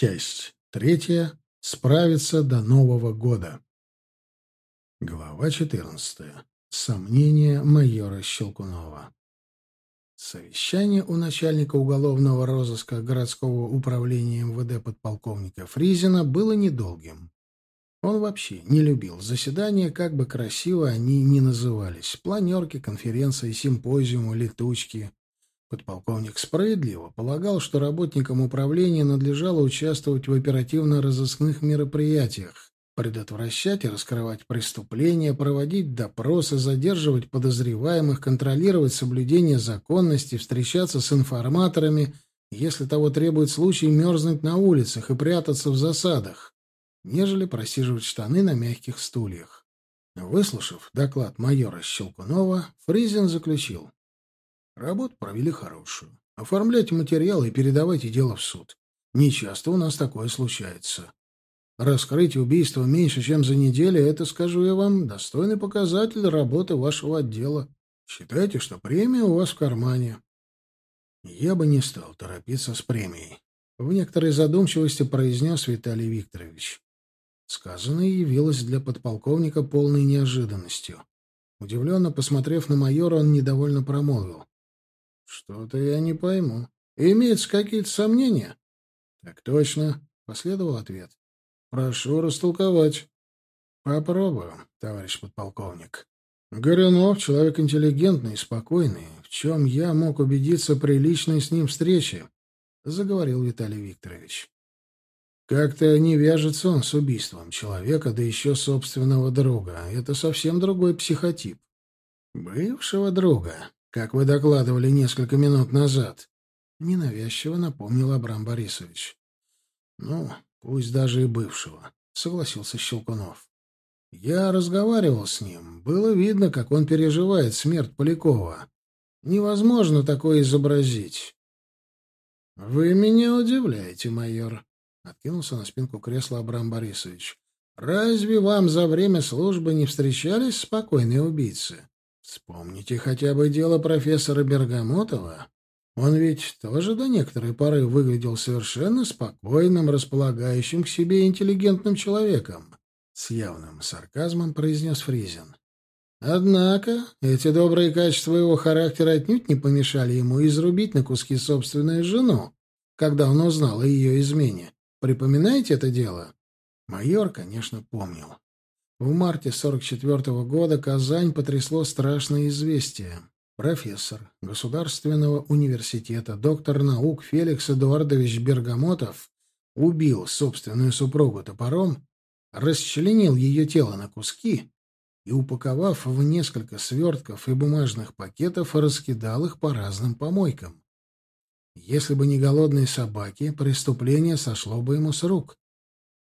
Часть третья. Справиться до Нового года. Глава 14. Сомнения майора Щелкунова. Совещание у начальника уголовного розыска городского управления МВД подполковника Фризина было недолгим. Он вообще не любил заседания, как бы красиво они ни назывались. Планерки, конференции, симпозиумы, летучки. Подполковник справедливо полагал, что работникам управления надлежало участвовать в оперативно-розыскных мероприятиях, предотвращать и раскрывать преступления, проводить допросы, задерживать подозреваемых, контролировать соблюдение законности, встречаться с информаторами, если того требует случай, мерзнуть на улицах и прятаться в засадах, нежели просиживать штаны на мягких стульях. Выслушав доклад майора Щелкунова, Фризин заключил. Работу провели хорошую. Оформляйте материалы и передавайте дело в суд. Нечасто у нас такое случается. Раскрыть убийство меньше, чем за неделю, это, скажу я вам, достойный показатель работы вашего отдела. Считайте, что премия у вас в кармане. Я бы не стал торопиться с премией. В некоторой задумчивости произнес Виталий Викторович. Сказанное явилось для подполковника полной неожиданностью. Удивленно посмотрев на майора, он недовольно промолвил. Что-то я не пойму. Имеются какие-то сомнения? Так точно, последовал ответ. Прошу растолковать. Попробую, товарищ подполковник. Горюнов — человек интеллигентный спокойный. В чем я мог убедиться при личной с ним встрече? Заговорил Виталий Викторович. Как-то не вяжется он с убийством человека, да еще собственного друга. Это совсем другой психотип. Бывшего друга, как вы докладывали несколько минут назад. Ненавязчиво напомнил Абрам Борисович. Ну, пусть даже и бывшего, согласился Щелкунов. Я разговаривал с ним. Было видно, как он переживает смерть Полякова. Невозможно такое изобразить. Вы меня удивляете, майор, откинулся на спинку кресла Абрам Борисович. Разве вам за время службы не встречались спокойные убийцы? Вспомните хотя бы дело профессора Бергамотова. Он ведь тоже до некоторой поры выглядел совершенно спокойным, располагающим к себе интеллигентным человеком. С явным сарказмом произнес Фризин. Однако эти добрые качества его характера отнюдь не помешали ему изрубить на куски собственную жену, когда он узнал о ее измене. Припоминаете это дело? Майор, конечно, помнил. В марте 44 -го года Казань потрясло страшное известие. Профессор Государственного университета, доктор наук Феликс Эдуардович Бергамотов убил собственную супругу топором, расчленил ее тело на куски и, упаковав в несколько свертков и бумажных пакетов, раскидал их по разным помойкам. Если бы не голодные собаки, преступление сошло бы ему с рук.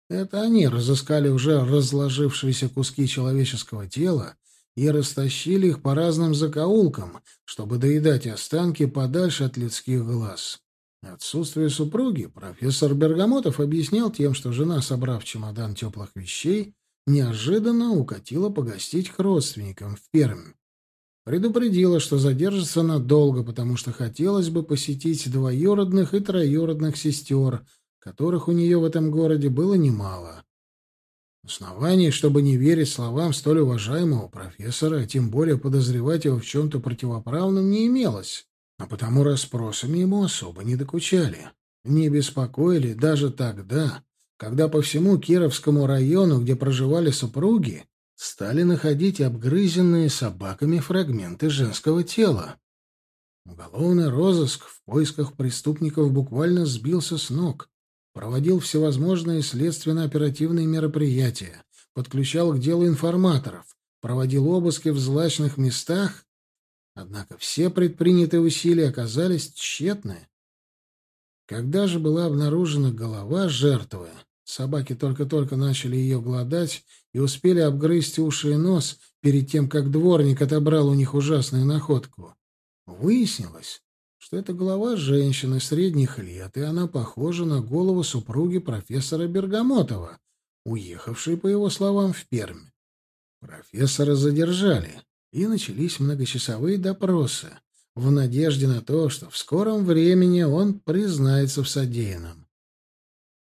Это они разыскали уже разложившиеся куски человеческого тела и растащили их по разным закоулкам, чтобы доедать останки подальше от людских глаз. Отсутствие супруги профессор Бергамотов объяснял тем, что жена, собрав чемодан теплых вещей, неожиданно укатила погостить к родственникам в Пермь. Предупредила, что задержится надолго, потому что хотелось бы посетить двоюродных и троюродных сестер, которых у нее в этом городе было немало. Оснований, чтобы не верить словам столь уважаемого профессора, а тем более подозревать его в чем-то противоправном, не имелось, а потому расспросами ему особо не докучали. Не беспокоили даже тогда, когда по всему Кировскому району, где проживали супруги, стали находить обгрызенные собаками фрагменты женского тела. Уголовный розыск в поисках преступников буквально сбился с ног проводил всевозможные следственно-оперативные мероприятия, подключал к делу информаторов, проводил обыски в злачных местах, однако все предпринятые усилия оказались тщетны. Когда же была обнаружена голова жертвы, собаки только-только начали ее гладать и успели обгрызть уши и нос перед тем, как дворник отобрал у них ужасную находку. Выяснилось, что это голова женщины средних лет, и она похожа на голову супруги профессора Бергамотова, уехавшей, по его словам, в Пермь. Профессора задержали, и начались многочасовые допросы, в надежде на то, что в скором времени он признается в содеянном.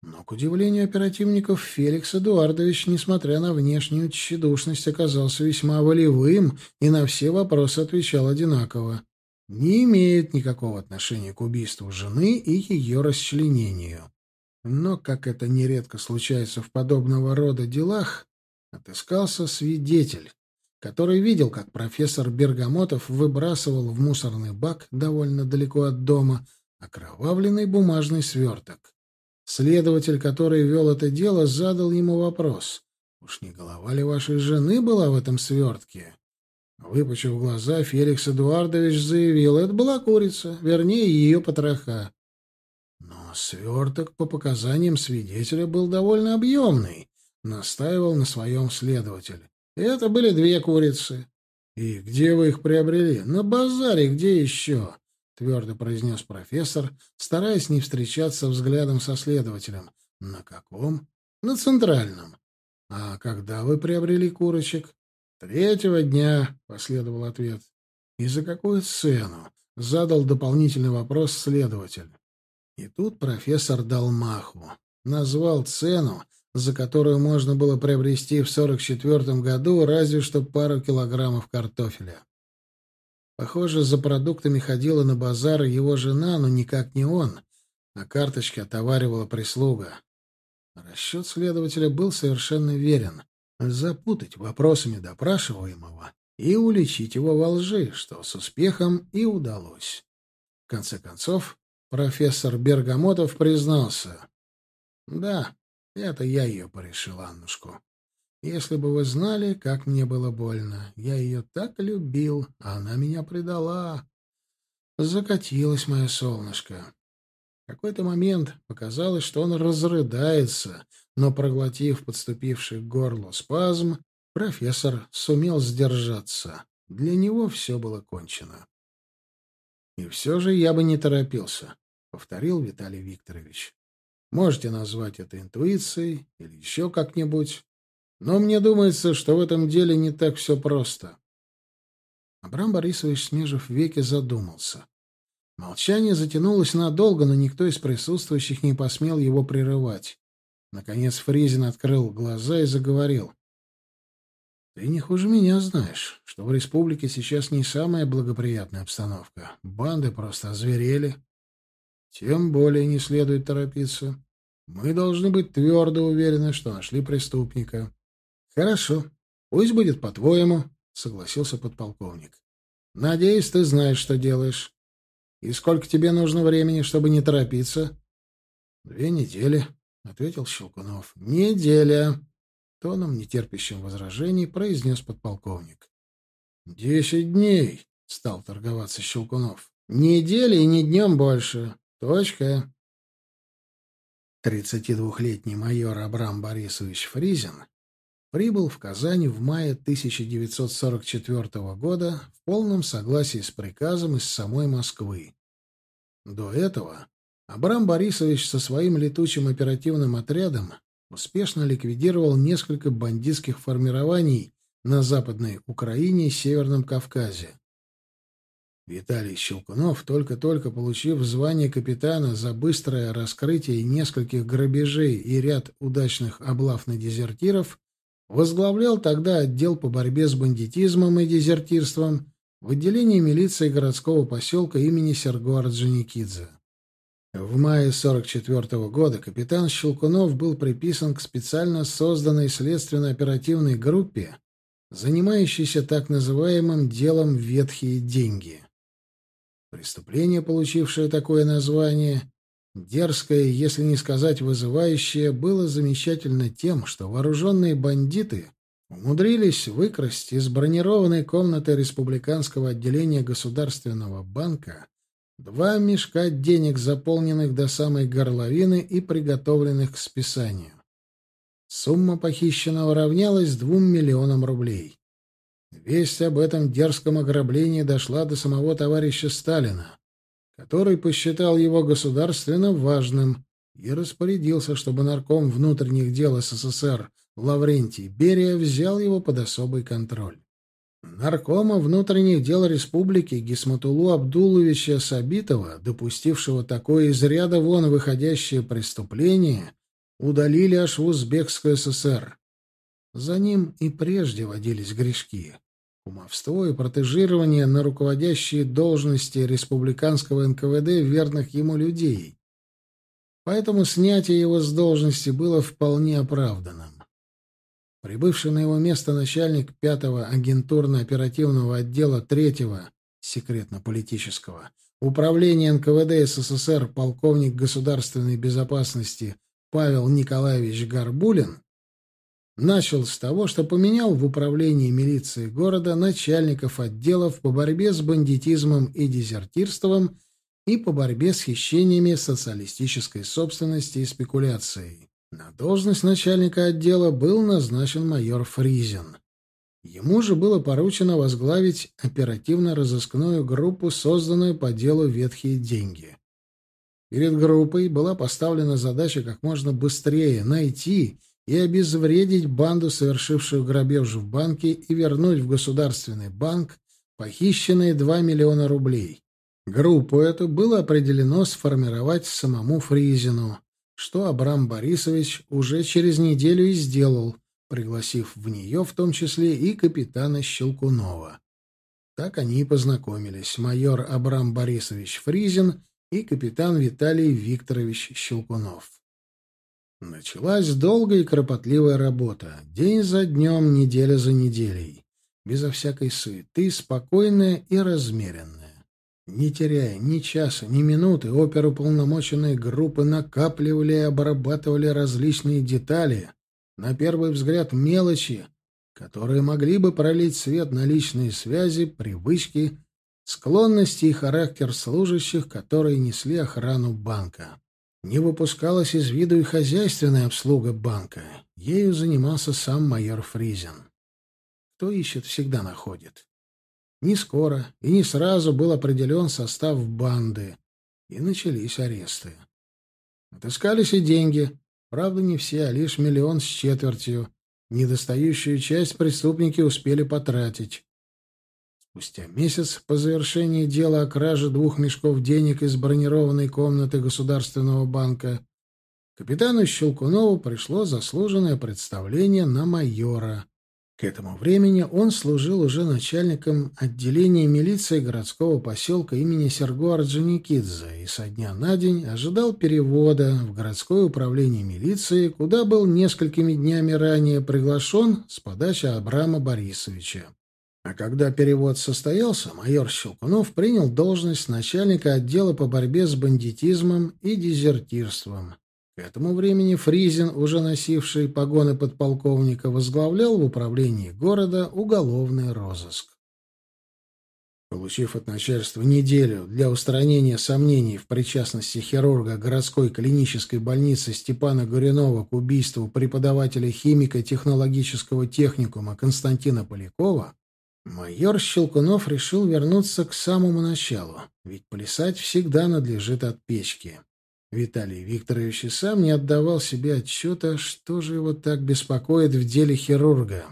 Но, к удивлению оперативников, Феликс Эдуардович, несмотря на внешнюю тщедушность, оказался весьма волевым и на все вопросы отвечал одинаково. Не имеет никакого отношения к убийству жены и ее расчленению. Но, как это нередко случается в подобного рода делах, отыскался свидетель, который видел, как профессор Бергамотов выбрасывал в мусорный бак довольно далеко от дома окровавленный бумажный сверток. Следователь, который вел это дело, задал ему вопрос. «Уж не голова ли вашей жены была в этом свертке?» Выпучив глаза, Феликс Эдуардович заявил, это была курица, вернее, ее потроха. Но сверток, по показаниям свидетеля, был довольно объемный, настаивал на своем следователь. Это были две курицы. «И где вы их приобрели?» «На базаре, где еще?» — твердо произнес профессор, стараясь не встречаться взглядом со следователем. «На каком?» «На центральном». «А когда вы приобрели курочек?» «Третьего дня», — последовал ответ. «И за какую цену?» — задал дополнительный вопрос следователь. И тут профессор дал маху. Назвал цену, за которую можно было приобрести в 44 году разве что пару килограммов картофеля. Похоже, за продуктами ходила на базар его жена, но никак не он. На карточке отоваривала прислуга. Расчет следователя был совершенно верен. Запутать вопросами допрашиваемого и уличить его во лжи, что с успехом и удалось. В конце концов, профессор Бергамотов признался. «Да, это я ее порешил, Аннушку. Если бы вы знали, как мне было больно. Я ее так любил, а она меня предала. Закатилось мое солнышко. В какой-то момент показалось, что он разрыдается, но, проглотив подступивший к горлу спазм, профессор сумел сдержаться. Для него все было кончено. «И все же я бы не торопился», — повторил Виталий Викторович. Можете назвать это интуицией или еще как-нибудь. Но мне думается, что в этом деле не так все просто. Абрам Борисович, смежив веки, задумался. Молчание затянулось надолго, но никто из присутствующих не посмел его прерывать. Наконец Фризин открыл глаза и заговорил. «Ты не хуже меня знаешь, что в республике сейчас не самая благоприятная обстановка. Банды просто озверели. Тем более не следует торопиться. Мы должны быть твердо уверены, что нашли преступника. — Хорошо. Пусть будет по-твоему, — согласился подполковник. — Надеюсь, ты знаешь, что делаешь. И сколько тебе нужно времени, чтобы не торопиться? — Две недели, — ответил Щелкунов. — Неделя. Тоном, нетерпящим возражений, произнес подполковник. — Десять дней, — стал торговаться Щелкунов. — Недели и не днем больше. Точка. 32-летний майор Абрам Борисович Фризин прибыл в Казань в мае 1944 года в полном согласии с приказом из самой Москвы. До этого Абрам Борисович со своим летучим оперативным отрядом успешно ликвидировал несколько бандитских формирований на Западной Украине и Северном Кавказе. Виталий Щелкунов, только-только получив звание капитана за быстрое раскрытие нескольких грабежей и ряд удачных облав на дезертиров, возглавлял тогда отдел по борьбе с бандитизмом и дезертирством в отделении милиции городского поселка имени Серго Орджоникидзе. В мае 44 -го года капитан Щелкунов был приписан к специально созданной следственно-оперативной группе, занимающейся так называемым делом «ветхие деньги». Преступление, получившее такое название, дерзкое, если не сказать вызывающее, было замечательно тем, что вооруженные бандиты умудрились выкрасть из бронированной комнаты республиканского отделения Государственного банка два мешка денег, заполненных до самой горловины и приготовленных к списанию. Сумма похищенного равнялась двум миллионам рублей. Весть об этом дерзком ограблении дошла до самого товарища Сталина, который посчитал его государственно важным и распорядился, чтобы нарком внутренних дел СССР Лаврентий Берия взял его под особый контроль. Наркома внутренних дел республики Гисматулу Абдуловича Сабитова, допустившего такое из ряда вон выходящее преступление, удалили аж в Узбекскую ССР. За ним и прежде водились грешки. Кумовство и протежирование на руководящие должности республиканского НКВД верных ему людей. Поэтому снятие его с должности было вполне оправданным. Прибывший на его место начальник пятого агентурно-оперативного отдела третьего секретно-политического управления НКВД СССР полковник государственной безопасности Павел Николаевич Горбулин начал с того, что поменял в управлении милиции города начальников отделов по борьбе с бандитизмом и дезертирством и по борьбе с хищениями социалистической собственности и спекуляцией. На должность начальника отдела был назначен майор Фризин. Ему же было поручено возглавить оперативно-розыскную группу, созданную по делу «Ветхие деньги». Перед группой была поставлена задача как можно быстрее найти и обезвредить банду, совершившую грабеж в банке, и вернуть в государственный банк похищенные 2 миллиона рублей. Группу эту было определено сформировать самому Фризину что Абрам Борисович уже через неделю и сделал, пригласив в нее в том числе и капитана Щелкунова. Так они и познакомились, майор Абрам Борисович Фризин и капитан Виталий Викторович Щелкунов. Началась долгая и кропотливая работа, день за днем, неделя за неделей, безо всякой суеты, спокойная и размеренная. Не теряя ни часа, ни минуты, оперуполномоченные группы накапливали и обрабатывали различные детали, на первый взгляд мелочи, которые могли бы пролить свет на личные связи, привычки, склонности и характер служащих, которые несли охрану банка. Не выпускалась из виду и хозяйственная обслуга банка. Ею занимался сам майор Фризен. Кто ищет, всегда находит. Не скоро и не сразу был определен состав банды, и начались аресты. Отыскались и деньги, правда, не все, а лишь миллион с четвертью. Недостающую часть преступники успели потратить. Спустя месяц по завершении дела о краже двух мешков денег из бронированной комнаты Государственного банка капитану Щелкунову пришло заслуженное представление на майора — к этому времени он служил уже начальником отделения милиции городского поселка имени Серго Орджоникидзе и со дня на день ожидал перевода в городское управление милиции, куда был несколькими днями ранее приглашен с подачи Абрама Борисовича. А когда перевод состоялся, майор Щелкунов принял должность начальника отдела по борьбе с бандитизмом и дезертирством. К этому времени Фризин, уже носивший погоны подполковника, возглавлял в управлении города уголовный розыск. Получив от начальства неделю для устранения сомнений в причастности хирурга городской клинической больницы Степана Горюнова к убийству преподавателя химико-технологического техникума Константина Полякова, майор Щелкунов решил вернуться к самому началу, ведь плясать всегда надлежит от печки. Виталий Викторович и сам не отдавал себе отчета, что же его так беспокоит в деле хирурга.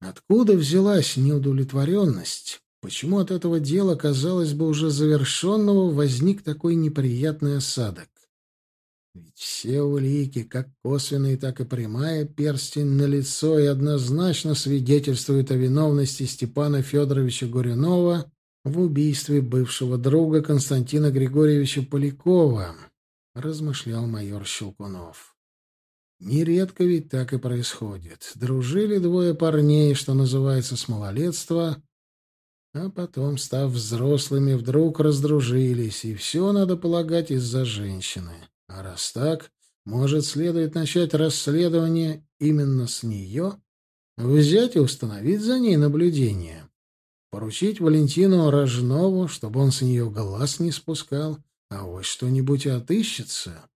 Откуда взялась неудовлетворенность? Почему от этого дела, казалось бы, уже завершенного, возник такой неприятный осадок? Ведь все улики, как косвенные, так и прямая, перстень на лицо и однозначно свидетельствуют о виновности Степана Федоровича Горюнова в убийстве бывшего друга Константина Григорьевича Полякова размышлял майор Щелкунов. Нередко ведь так и происходит. Дружили двое парней, что называется, с малолетства, а потом, став взрослыми, вдруг раздружились, и все, надо полагать, из-за женщины. А раз так, может, следует начать расследование именно с нее, взять и установить за ней наблюдение, поручить Валентину Рожнову, чтобы он с нее глаз не спускал, а вот что-нибудь отыщется.